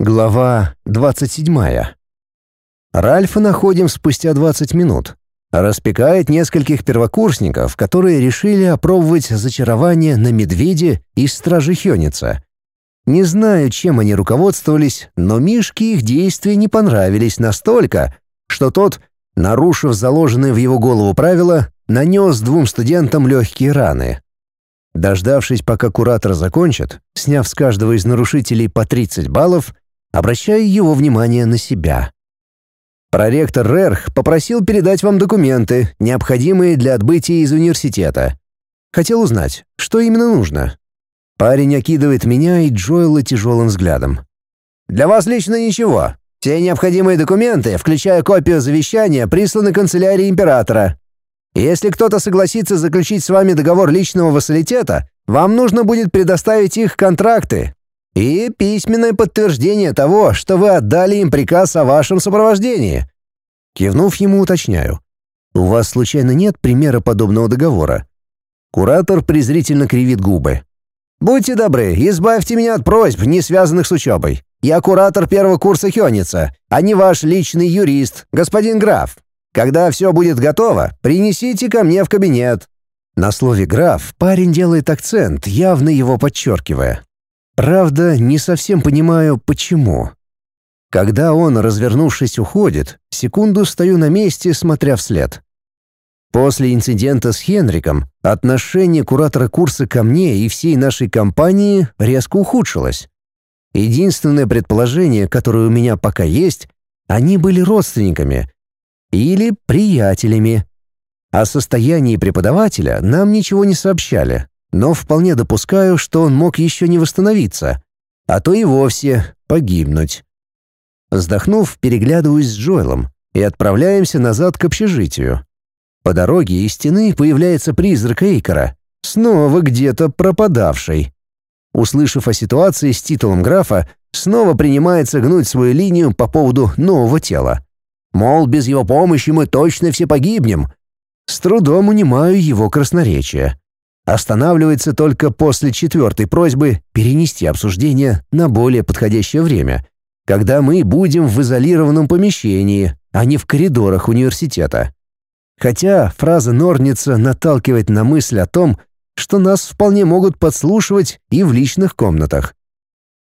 Глава 27. Ральфа находим спустя 20 минут. Распекает нескольких первокурсников, которые решили опробовать зачарование на медведе из стражи Хёница. Не знаю, чем они руководствовались, но Мишке их действия не понравились настолько, что тот, нарушив заложенные в его голову правила, нанес двум студентам легкие раны. Дождавшись, пока куратор закончит, сняв с каждого из нарушителей по 30 баллов, обращаю его внимание на себя. Проректор Рерх попросил передать вам документы, необходимые для отбытия из университета. Хотел узнать, что именно нужно. Парень окидывает меня и Джоэла тяжелым взглядом. «Для вас лично ничего. Все необходимые документы, включая копию завещания, присланы канцелярии императора. Если кто-то согласится заключить с вами договор личного вассалитета, вам нужно будет предоставить их контракты, и письменное подтверждение того, что вы отдали им приказ о вашем сопровождении». Кивнув ему, уточняю. «У вас случайно нет примера подобного договора?» Куратор презрительно кривит губы. «Будьте добры, избавьте меня от просьб, не связанных с учебой. Я куратор первого курса Хёница, а не ваш личный юрист, господин граф. Когда все будет готово, принесите ко мне в кабинет». На слове «граф» парень делает акцент, явно его подчеркивая. Правда, не совсем понимаю, почему. Когда он, развернувшись, уходит, секунду стою на месте, смотря вслед. После инцидента с Хенриком отношение куратора курса ко мне и всей нашей компании резко ухудшилось. Единственное предположение, которое у меня пока есть, они были родственниками или приятелями. О состоянии преподавателя нам ничего не сообщали, но вполне допускаю, что он мог еще не восстановиться, а то и вовсе погибнуть. Вздохнув, переглядываюсь с Джоэлом и отправляемся назад к общежитию. По дороге из стены появляется призрак Эйкора, снова где-то пропадавший. Услышав о ситуации с титулом графа, снова принимается гнуть свою линию по поводу нового тела. Мол, без его помощи мы точно все погибнем. С трудом унимаю его красноречие. Останавливается только после четвертой просьбы перенести обсуждение на более подходящее время, когда мы будем в изолированном помещении, а не в коридорах университета. Хотя фраза Норница наталкивает на мысль о том, что нас вполне могут подслушивать и в личных комнатах.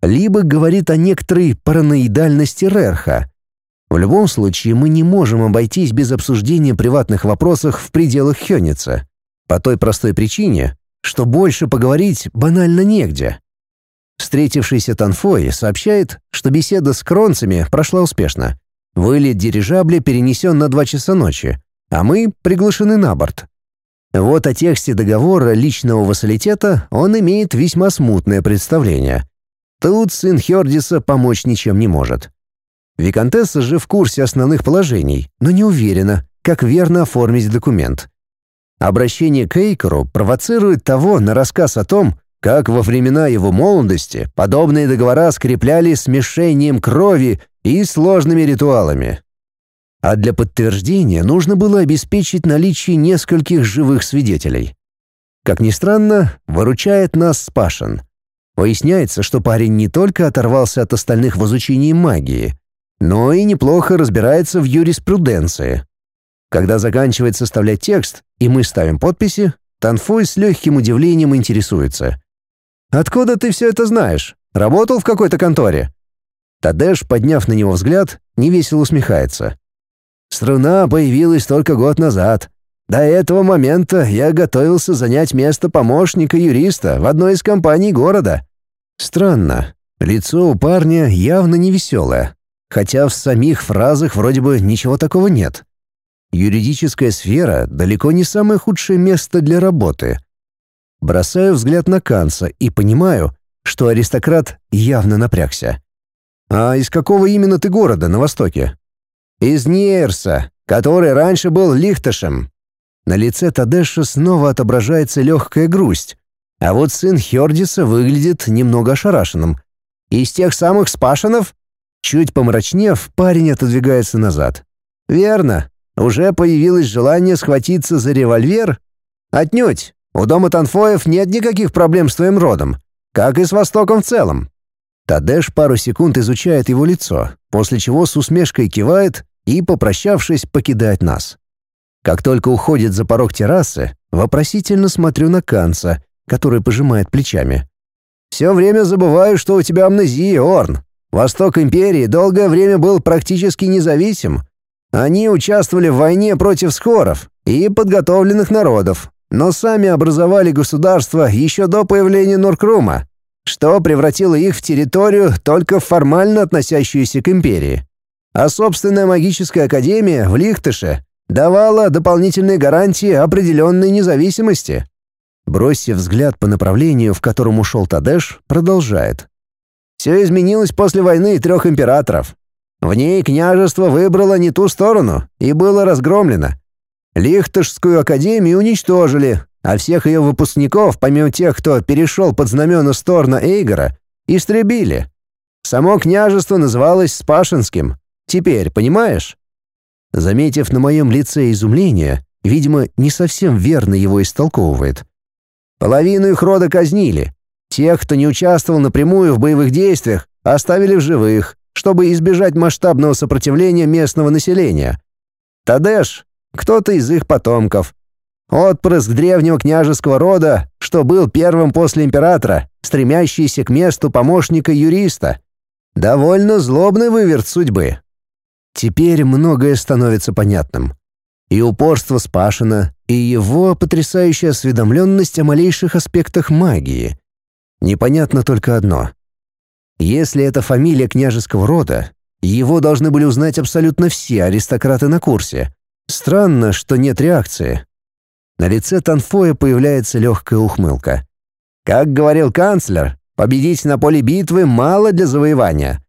Либо говорит о некоторой параноидальности Рерха. В любом случае мы не можем обойтись без обсуждения приватных вопросов в пределах Хёница. По той простой причине, что больше поговорить банально негде. Встретившийся Танфой сообщает, что беседа с кронцами прошла успешно. Вылет дирижабля перенесен на два часа ночи, а мы приглашены на борт. Вот о тексте договора личного вассалитета он имеет весьма смутное представление. Тут сын Хердиса помочь ничем не может. Викантесса же в курсе основных положений, но не уверена, как верно оформить документ. Обращение к Эйкору провоцирует того на рассказ о том, как во времена его молодости подобные договора скрепляли смешением крови и сложными ритуалами. А для подтверждения нужно было обеспечить наличие нескольких живых свидетелей. Как ни странно, выручает нас Спашин. Выясняется, что парень не только оторвался от остальных в изучении магии, но и неплохо разбирается в юриспруденции. Когда заканчивает составлять текст, и мы ставим подписи, Танфой с легким удивлением интересуется. «Откуда ты все это знаешь? Работал в какой-то конторе?» Тадеш, подняв на него взгляд, невесело усмехается. «Струна появилась только год назад. До этого момента я готовился занять место помощника юриста в одной из компаний города». Странно. Лицо у парня явно невеселое, хотя в самих фразах вроде бы ничего такого нет. Юридическая сфера далеко не самое худшее место для работы. Бросаю взгляд на Канца и понимаю, что аристократ явно напрягся. «А из какого именно ты города на востоке?» «Из Нейрса, который раньше был Лихтышем». На лице Тадеша снова отображается легкая грусть, а вот сын Хердиса выглядит немного ошарашенным. «Из тех самых спашенов?» Чуть помрачнев, парень отодвигается назад. «Верно. Уже появилось желание схватиться за револьвер? Отнюдь. У дома Танфоев нет никаких проблем с твоим родом, как и с Востоком в целом. Тадеш пару секунд изучает его лицо, после чего с усмешкой кивает и, попрощавшись, покидает нас. Как только уходит за порог террасы, вопросительно смотрю на Канца, который пожимает плечами. «Все время забываю, что у тебя амнезия, Орн. Восток Империи долгое время был практически независим. Они участвовали в войне против скоров и подготовленных народов, но сами образовали государство еще до появления Норкрума, что превратило их в территорию, только формально относящуюся к империи. А собственная магическая академия в Лихтыше давала дополнительные гарантии определенной независимости. Бросив взгляд по направлению, в котором ушел Тадеш, продолжает. Все изменилось после войны трех императоров. В ней княжество выбрало не ту сторону и было разгромлено. Лихтышскую академию уничтожили, а всех ее выпускников, помимо тех, кто перешел под знамена Сторна Эйгора, истребили. Само княжество называлось Спашинским. Теперь, понимаешь? Заметив на моем лице изумление, видимо, не совсем верно его истолковывает. Половину их рода казнили. Тех, кто не участвовал напрямую в боевых действиях, оставили в живых, чтобы избежать масштабного сопротивления местного населения. Тадеш — кто-то из их потомков. Отпрыск древнего княжеского рода, что был первым после императора, стремящийся к месту помощника юриста. Довольно злобный выверт судьбы. Теперь многое становится понятным. И упорство Спашина, и его потрясающая осведомленность о малейших аспектах магии. Непонятно только одно. Если это фамилия княжеского рода, его должны были узнать абсолютно все аристократы на курсе. Странно, что нет реакции. На лице Танфоя появляется легкая ухмылка. Как говорил канцлер, победить на поле битвы мало для завоевания.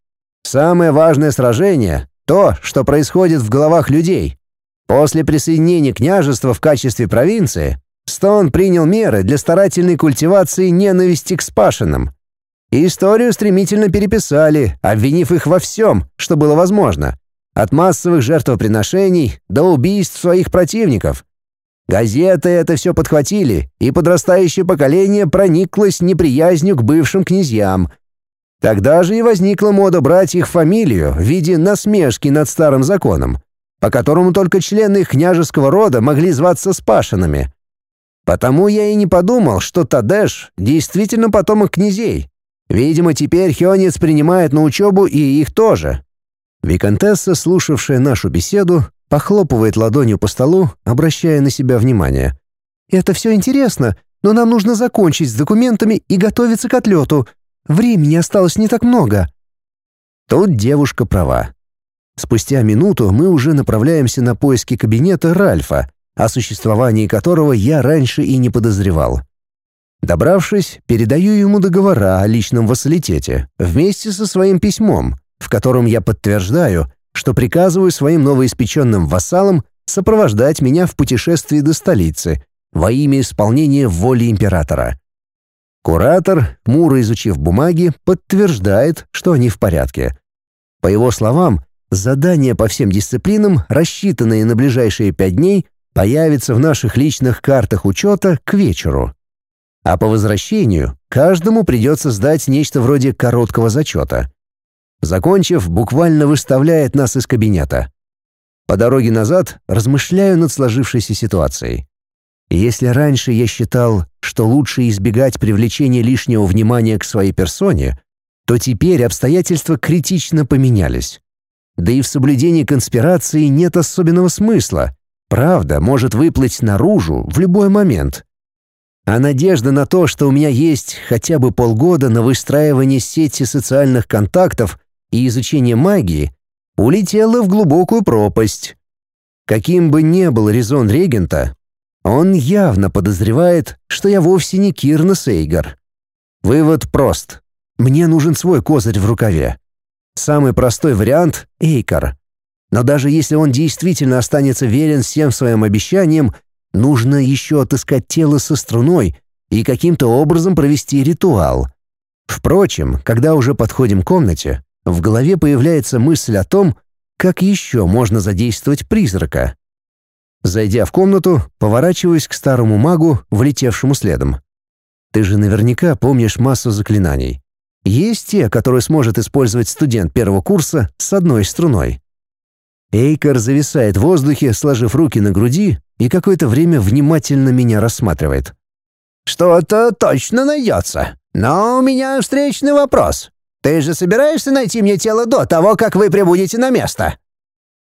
Самое важное сражение то, что происходит в головах людей. После присоединения княжества в качестве провинции, Стон принял меры для старательной культивации ненависти к спашенным. Историю стремительно переписали, обвинив их во всем, что было возможно. От массовых жертвоприношений до убийств своих противников. Газеты это все подхватили, и подрастающее поколение прониклось неприязнью к бывшим князьям – Тогда же и возникла мода брать их фамилию в виде насмешки над старым законом, по которому только члены их княжеского рода могли зваться Спашинами. Потому я и не подумал, что Тадеш действительно потомок князей. Видимо, теперь Хионец принимает на учебу и их тоже. Викантесса, слушавшая нашу беседу, похлопывает ладонью по столу, обращая на себя внимание. «Это все интересно, но нам нужно закончить с документами и готовиться к отлету. Времени осталось не так много». Тут девушка права. Спустя минуту мы уже направляемся на поиски кабинета Ральфа, о существовании которого я раньше и не подозревал. Добравшись, передаю ему договора о личном вассалитете вместе со своим письмом, в котором я подтверждаю, что приказываю своим новоиспеченным вассалам сопровождать меня в путешествии до столицы во имя исполнения воли императора. Куратор, хмуро изучив бумаги, подтверждает, что они в порядке. По его словам, задания по всем дисциплинам, рассчитанные на ближайшие пять дней, появятся в наших личных картах учета к вечеру. А по возвращению каждому придется сдать нечто вроде короткого зачета. Закончив, буквально выставляет нас из кабинета. По дороге назад размышляю над сложившейся ситуацией. Если раньше я считал, что лучше избегать привлечения лишнего внимания к своей персоне, то теперь обстоятельства критично поменялись. Да и в соблюдении конспирации нет особенного смысла. Правда может выплыть наружу в любой момент. А надежда на то, что у меня есть хотя бы полгода на выстраивание сети социальных контактов и изучение магии, улетела в глубокую пропасть. Каким бы ни был резон регента, он явно подозревает, что я вовсе не Кирна Сейгар. Вывод прост. Мне нужен свой козырь в рукаве. Самый простой вариант — Эйкар. Но даже если он действительно останется верен всем своим обещаниям, нужно еще отыскать тело со струной и каким-то образом провести ритуал. Впрочем, когда уже подходим к комнате, в голове появляется мысль о том, как еще можно задействовать призрака. Зайдя в комнату, поворачиваюсь к старому магу, влетевшему следом. «Ты же наверняка помнишь массу заклинаний. Есть те, которые сможет использовать студент первого курса с одной струной. Эйкер зависает в воздухе, сложив руки на груди, и какое-то время внимательно меня рассматривает. «Что-то точно найдется. Но у меня встречный вопрос. Ты же собираешься найти мне тело до того, как вы прибудете на место?»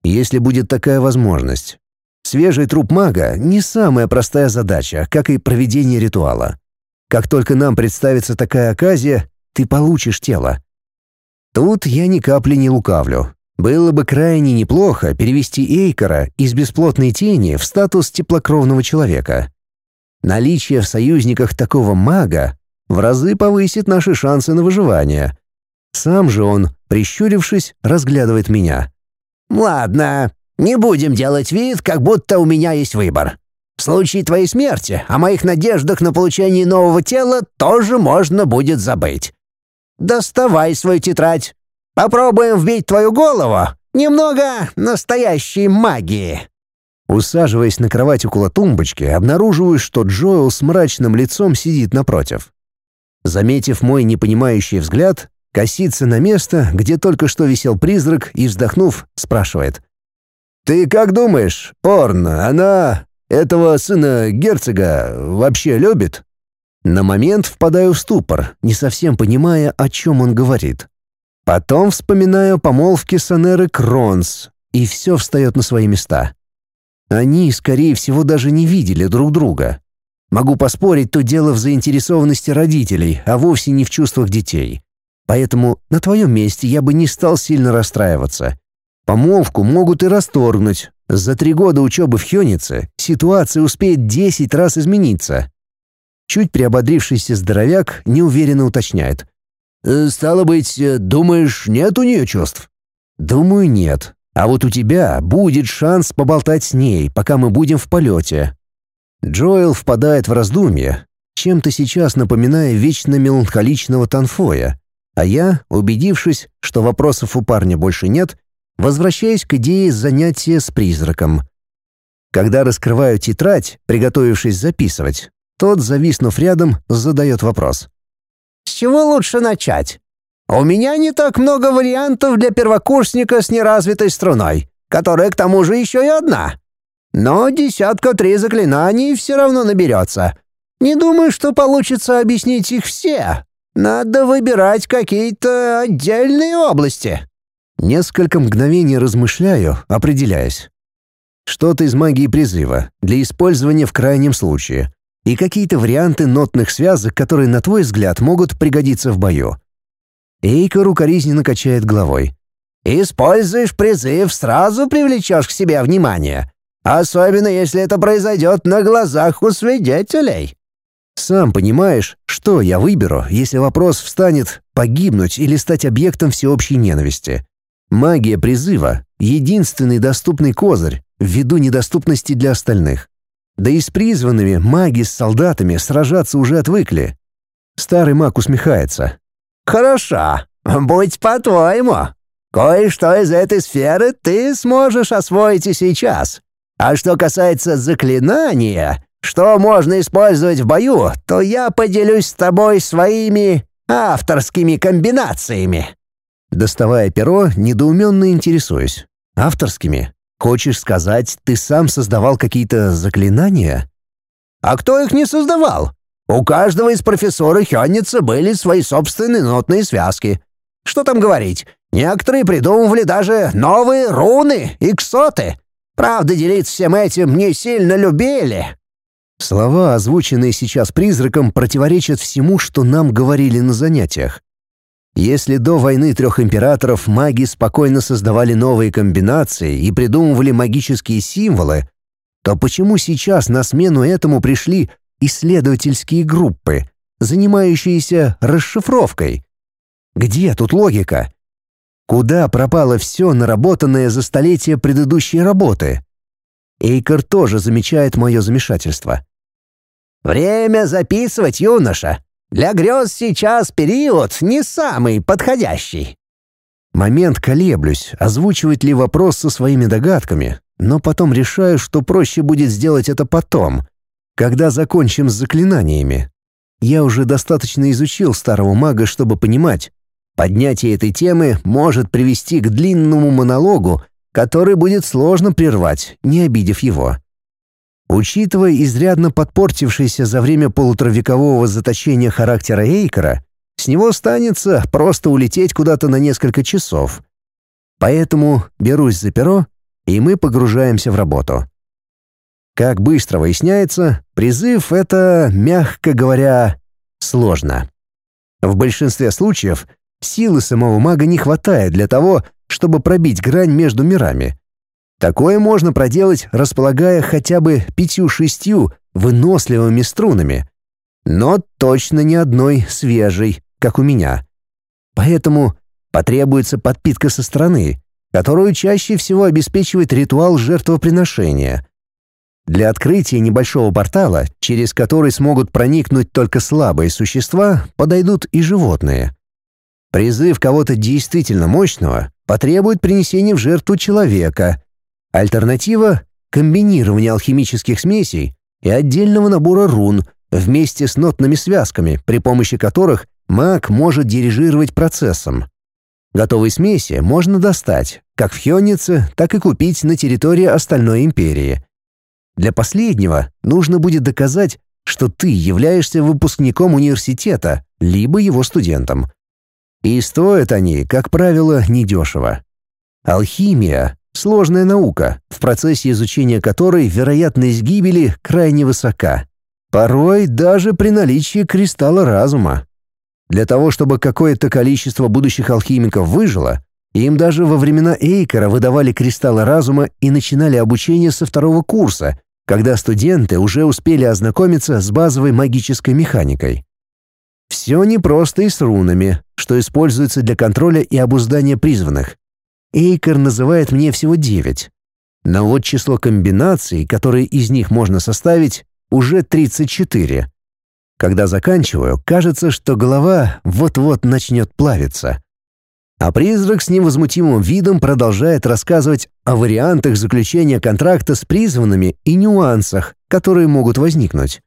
«Если будет такая возможность. Свежий труп мага — не самая простая задача, как и проведение ритуала. Как только нам представится такая оказия, ты получишь тело. Тут я ни капли не лукавлю. Было бы крайне неплохо перевести Эйкора из бесплотной тени в статус теплокровного человека. Наличие в союзниках такого мага в разы повысит наши шансы на выживание. Сам же он, прищурившись, разглядывает меня. «Ладно, не будем делать вид, как будто у меня есть выбор. В случае твоей смерти о моих надеждах на получение нового тела тоже можно будет забыть. Доставай свою тетрадь. Попробуем вбить твою голову немного настоящей магии». Усаживаясь на кровать около тумбочки, обнаруживаю, что Джоэл с мрачным лицом сидит напротив. Заметив мой непонимающий взгляд, косится на место, где только что висел призрак, и, вздохнув, спрашивает. «Ты как думаешь, Орн, она этого сына герцога вообще любит?» На момент впадаю в ступор, не совсем понимая, о чем он говорит. Потом вспоминаю помолвки Санеры Кронс, и все встает на свои места. Они, скорее всего, даже не видели друг друга. Могу поспорить, то дело в заинтересованности родителей, а вовсе не в чувствах детей. Поэтому на твоем месте я бы не стал сильно расстраиваться. Помолвку могут и расторгнуть. За три года учебы в Хёнице ситуация успеет десять раз измениться. Чуть приободрившийся здоровяк неуверенно уточняет. «Э, «Стало быть, э, думаешь, нет у нее чувств?» «Думаю, нет. А вот у тебя будет шанс поболтать с ней, пока мы будем в полете». Джоэл впадает в раздумье, чем-то сейчас напоминая вечно меланхоличного Танфоя, а я, убедившись, что вопросов у парня больше нет, возвращаюсь к идее занятия с призраком. Когда раскрываю тетрадь, приготовившись записывать, тот, зависнув рядом, задает вопрос. «С чего лучше начать? У меня не так много вариантов для первокурсника с неразвитой струной, которая к тому же еще и одна. Но десятка три заклинаний все равно наберется. Не думаю, что получится объяснить их все. Надо выбирать какие-то отдельные области». Несколько мгновений размышляю, определяясь. Что-то из магии призыва, для использования в крайнем случае и какие-то варианты нотных связок, которые, на твой взгляд, могут пригодиться в бою. Эйка рукоризненно качает головой. «Используешь призыв, сразу привлечешь к себе внимание. Особенно, если это произойдет на глазах у свидетелей». Сам понимаешь, что я выберу, если вопрос встанет погибнуть или стать объектом всеобщей ненависти. Магия призыва — единственный доступный козырь, ввиду недоступности для остальных. Да и с призванными маги с солдатами сражаться уже отвыкли. Старый маг усмехается. «Хорошо, будь по-твоему. Кое-что из этой сферы ты сможешь освоить и сейчас. А что касается заклинания, что можно использовать в бою, то я поделюсь с тобой своими авторскими комбинациями». Доставая перо, недоуменно интересуюсь. «Авторскими? Хочешь сказать, ты сам создавал какие-то заклинания? А кто их не создавал? У каждого из профессора Хённица были свои собственные нотные связки. Что там говорить? Некоторые придумывали даже новые руны и ксоты. Правда, делиться всем этим не сильно любили. Слова, озвученные сейчас призраком, противоречат всему, что нам говорили на занятиях. Если до войны трех императоров маги спокойно создавали новые комбинации и придумывали магические символы, то почему сейчас на смену этому пришли исследовательские группы, занимающиеся расшифровкой? Где тут логика? Куда пропало все наработанное за столетия предыдущей работы? Эйкер тоже замечает мое замешательство. «Время записывать, юноша!» Для грез сейчас период не самый подходящий». Момент колеблюсь, озвучивать ли вопрос со своими догадками, но потом решаю, что проще будет сделать это потом, когда закончим с заклинаниями. я уже достаточно изучил старого мага, чтобы понимать, поднятие этой темы может привести к длинному монологу, который будет сложно прервать, не обидев его. Учитывая изрядно подпортившийся за время полуторавекового заточения характера Эйкера, с него останется просто улететь куда-то на несколько часов. Поэтому берусь за перо, и мы погружаемся в работу. Как быстро выясняется, призыв — это, мягко говоря, сложно. В большинстве случаев силы самого мага не хватает для того, чтобы пробить грань между мирами, Такое можно проделать, располагая хотя бы пятью-шестью выносливыми струнами, но точно не одной свежей, как у меня. Поэтому потребуется подпитка со стороны, которую чаще всего обеспечивает ритуал жертвоприношения. Для открытия небольшого портала, через который смогут проникнуть только слабые существа, подойдут и животные. Призыв кого-то действительно мощного потребует принесения в жертву человека, Альтернатива — комбинирование алхимических смесей и отдельного набора рун вместе с нотными связками, при помощи которых маг может дирижировать процессом. Готовые смеси можно достать как в Хённице, так и купить на территории остальной империи. Для последнего нужно будет доказать, что ты являешься выпускником университета, либо его студентом. И стоят они, как правило, недешево. Алхимия Сложная наука, в процессе изучения которой вероятность гибели крайне высока. Порой даже при наличии кристалла разума. Для того, чтобы какое-то количество будущих алхимиков выжило, им даже во времена Эйкера выдавали кристаллы разума и начинали обучение со второго курса, когда студенты уже успели ознакомиться с базовой магической механикой. Все непросто и с рунами, что используется для контроля и обуздания призванных. Эйкер называет мне всего девять. Но вот число комбинаций, которые из них можно составить, уже 34. Когда заканчиваю, кажется, что голова вот-вот начнет плавиться. А призрак с невозмутимым видом продолжает рассказывать о вариантах заключения контракта с призванными и нюансах, которые могут возникнуть.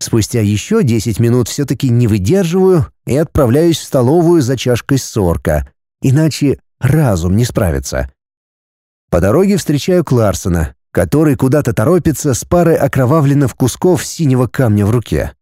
Спустя еще 10 минут все-таки не выдерживаю и отправляюсь в столовую за чашкой сорка, иначе разум не справится. По дороге встречаю Кларсона, который куда-то торопится с парой окровавленных кусков синего камня в руке.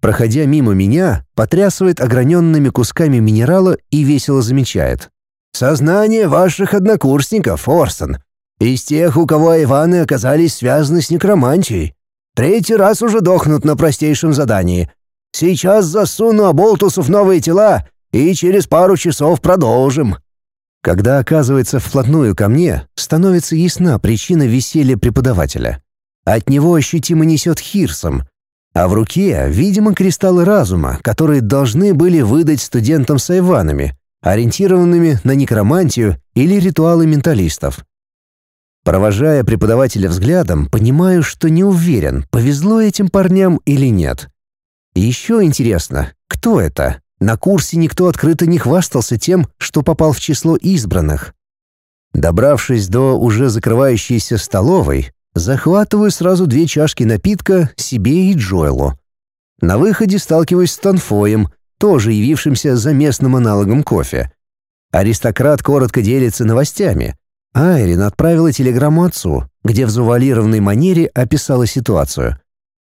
Проходя мимо меня, потрясывает ограненными кусками минерала и весело замечает. «Сознание ваших однокурсников, Орсон. Из тех, у кого Иваны оказались связаны с некромантией. Третий раз уже дохнут на простейшем задании. Сейчас засуну оболтусов новые тела и через пару часов продолжим». Когда оказывается вплотную ко мне, становится ясна причина веселья преподавателя. От него ощутимо несет хирсом, а в руке, видимо, кристаллы разума, которые должны были выдать студентам с айванами, ориентированными на некромантию или ритуалы менталистов. Провожая преподавателя взглядом, понимаю, что не уверен, повезло этим парням или нет. Еще интересно, кто это? На курсе никто открыто не хвастался тем, что попал в число избранных. Добравшись до уже закрывающейся столовой, захватываю сразу две чашки напитка себе и Джоэлу. На выходе сталкиваюсь с Танфоем, тоже явившимся за местным аналогом кофе. Аристократ коротко делится новостями. Айрин отправила телеграмму отцу, где в завуалированной манере описала ситуацию.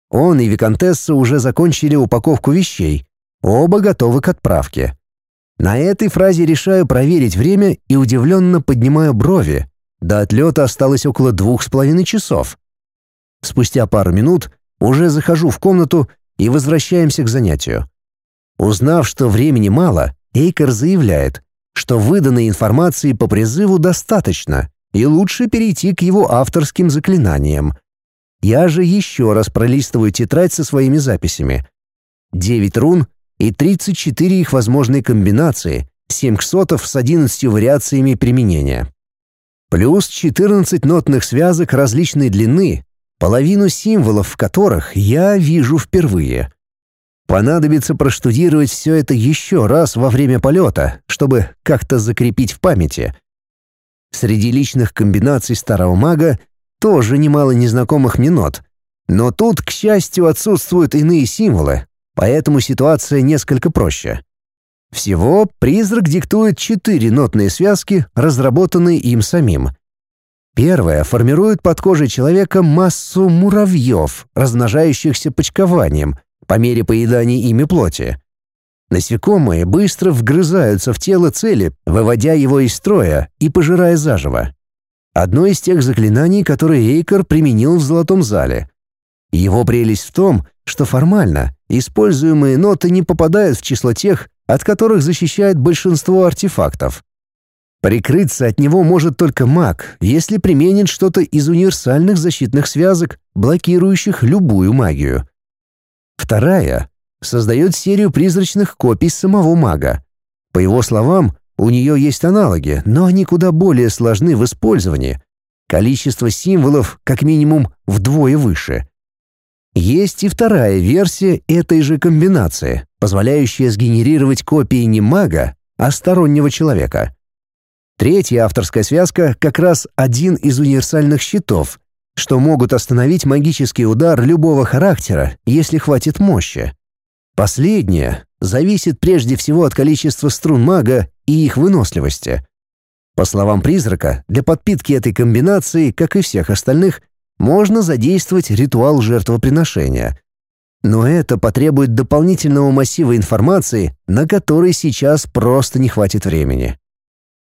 Он и Викантесса уже закончили упаковку вещей, Оба готовы к отправке. На этой фразе решаю проверить время и удивленно поднимаю брови. До отлета осталось около двух с половиной часов. Спустя пару минут уже захожу в комнату и возвращаемся к занятию. Узнав, что времени мало, Эйкер заявляет, что выданной информации по призыву достаточно, и лучше перейти к его авторским заклинаниям. Я же еще раз пролистываю тетрадь со своими записями. Девять рун и 34 их возможные комбинации, 7 ксотов с 11 вариациями применения. Плюс 14 нотных связок различной длины, половину символов в которых я вижу впервые. Понадобится проштудировать все это еще раз во время полета, чтобы как-то закрепить в памяти. Среди личных комбинаций старого мага тоже немало незнакомых мне нот, но тут, к счастью, отсутствуют иные символы, поэтому ситуация несколько проще. Всего призрак диктует четыре нотные связки, разработанные им самим. Первая формирует под кожей человека массу муравьев, размножающихся почкованием, по мере поедания ими плоти. Насекомые быстро вгрызаются в тело цели, выводя его из строя и пожирая заживо. Одно из тех заклинаний, которые Эйкер применил в Золотом зале. Его прелесть в том, что формально используемые ноты не попадают в число тех, от которых защищает большинство артефактов. Прикрыться от него может только маг, если применит что-то из универсальных защитных связок, блокирующих любую магию. Вторая создает серию призрачных копий самого мага. По его словам, у нее есть аналоги, но они куда более сложны в использовании. Количество символов как минимум вдвое выше. Есть и вторая версия этой же комбинации, позволяющая сгенерировать копии не мага, а стороннего человека. Третья авторская связка как раз один из универсальных щитов, что могут остановить магический удар любого характера, если хватит мощи. Последнее зависит прежде всего от количества струн мага и их выносливости. По словам призрака, для подпитки этой комбинации, как и всех остальных, можно задействовать ритуал жертвоприношения. Но это потребует дополнительного массива информации, на который сейчас просто не хватит времени.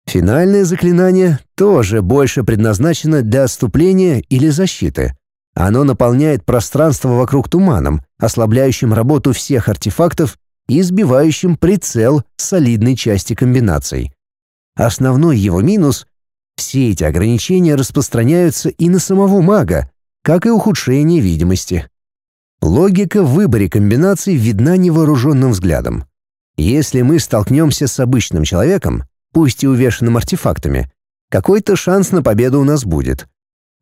Финальное заклинание тоже больше предназначено для отступления или защиты. Оно наполняет пространство вокруг туманом, ослабляющим работу всех артефактов и сбивающим прицел солидной части комбинаций. Основной его минус — все эти ограничения распространяются и на самого мага, как и ухудшение видимости. Логика в выборе комбинаций видна невооруженным взглядом. Если мы столкнемся с обычным человеком, пусть и увешанным артефактами, какой-то шанс на победу у нас будет.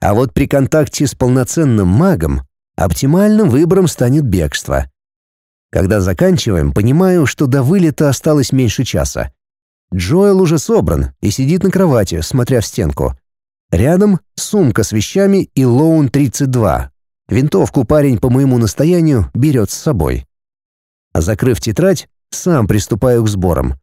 А вот при контакте с полноценным магом оптимальным выбором станет бегство. Когда заканчиваем, понимаю, что до вылета осталось меньше часа. Джоэл уже собран и сидит на кровати, смотря в стенку. Рядом сумка с вещами и Лоун-32. Винтовку парень по моему настоянию берет с собой. Закрыв тетрадь, сам приступаю к сборам.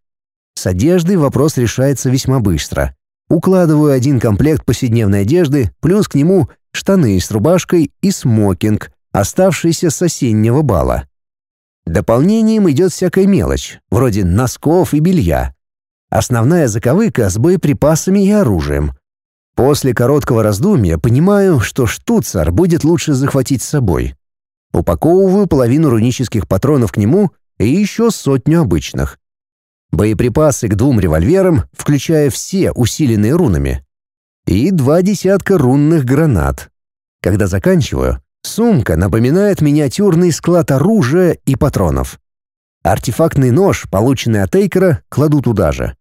С одеждой вопрос решается весьма быстро. Укладываю один комплект повседневной одежды, плюс к нему штаны с рубашкой и смокинг, оставшийся с осеннего бала. Дополнением идет всякая мелочь, вроде носков и белья. Основная заковыка с боеприпасами и оружием. После короткого раздумья понимаю, что штуцер будет лучше захватить с собой. Упаковываю половину рунических патронов к нему и еще сотню обычных. Боеприпасы к двум револьверам, включая все усиленные рунами. И два десятка рунных гранат. Когда заканчиваю, сумка напоминает миниатюрный склад оружия и патронов. Артефактный нож, полученный от Эйкера, кладу туда же.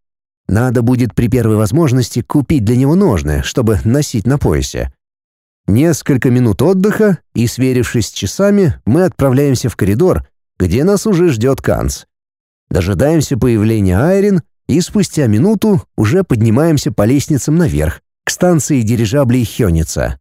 Надо будет при первой возможности купить для него ножны, чтобы носить на поясе. Несколько минут отдыха, и, сверившись с часами, мы отправляемся в коридор, где нас уже ждет Канц. Дожидаемся появления Айрин и спустя минуту уже поднимаемся по лестницам наверх, к станции дирижаблей Хёница.